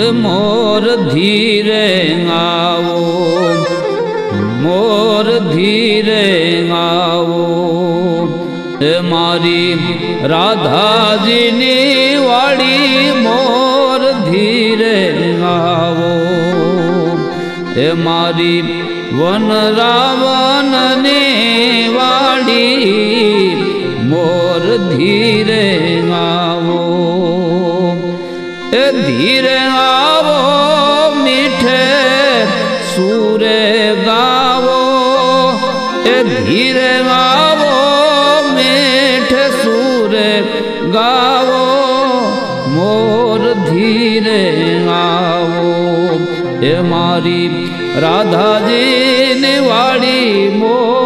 મોર ધીરે આવો, મોર ધીરે આવો. મારી રાધાજીની વાળી મોર ધીરે આવો. એ મારી વન રાવણની વાડી, મોર ધીરે આવો. ધીરે ધીરે વાવો મેઠ સુર ગાવો મોર ધીરે આવો. એ મારી રાધાજીને વાડી મોર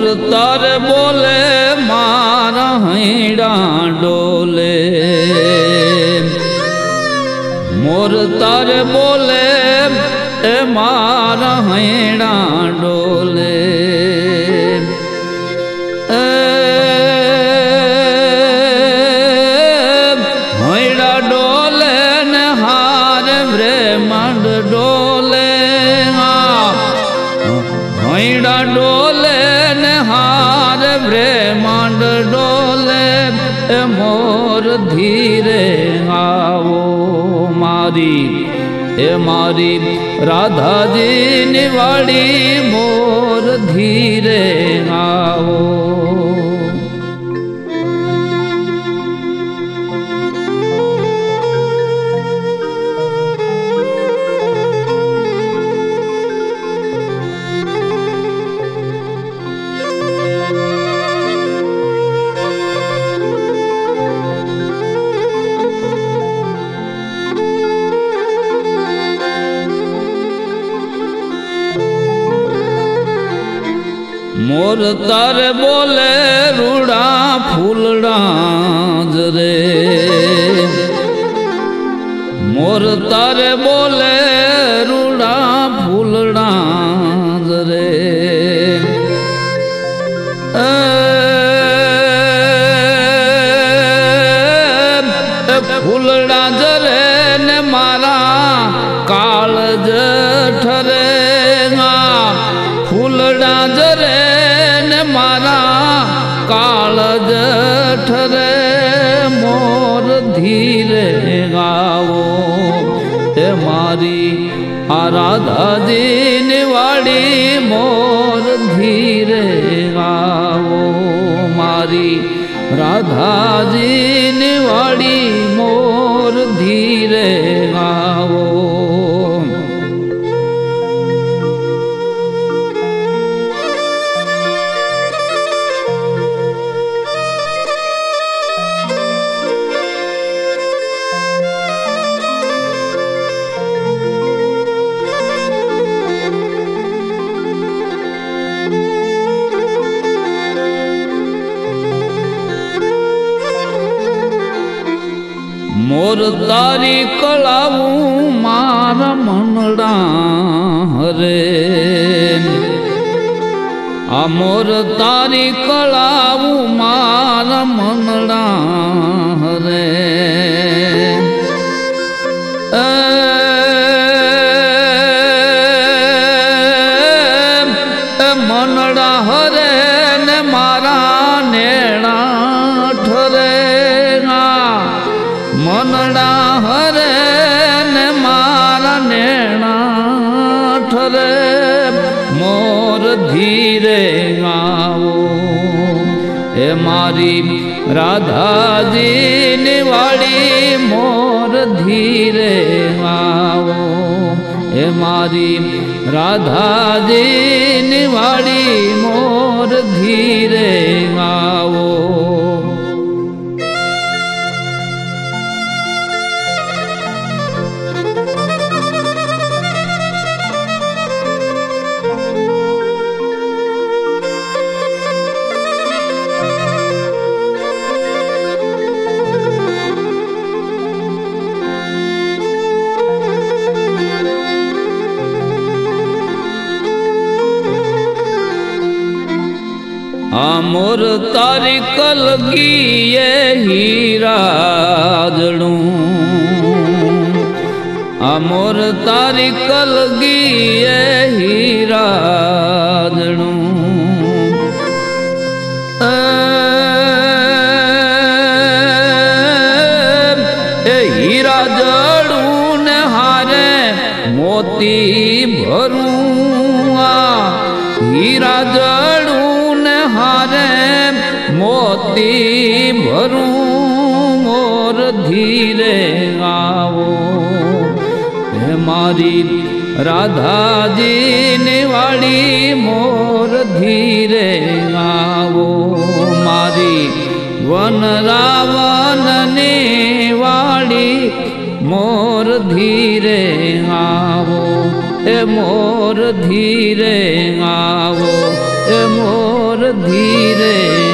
મોર તાર બોલે, મારા હૈડા ડોલે. મોર તાર બોલે, એ મારા હૈડા ડોલે. હૈડા ડોલે ને હાર બ્રહ્માંડ ડોલે. હૈડા ડોલે મોર ધીરે આવો મારી એ મારી રાધાજીની વાડી મોર ધીરે આવો. તારે બોલે રૂડા ફૂલડા જ રે મોર તર બોલે રૂડા ફૂલડા જ રે ફૂલડા જ મારા કાળ જ ઠરે, મોર ધીરે ગાવો. તે મારી આરાધાજીની વાડી, મોર ધીરે ગાવો. મારી રાધાજીની વાડી મોર તારી કળાવું મારા મનડા હરે. આ મોર તારી કળાવું મારા ધીરે આવો એ મારી રાધાજીની વાળી મોર ધીરે આવો એ મારી રાધાજીની વાળી મોર ધીરે આવો તારી કલગીએ હીરાજણું. અમોર તારી કલગીએ હીરાજણું. હીરા મોતી ભરું મોર ધીરે આવો. હે મારી રાધાજીને વાળી મોર ધીરે આવો. મારી વન રાવણને વાળી મોર ધીરે આવો. એ મોર ધીરે આવો. એ મોર ધીરે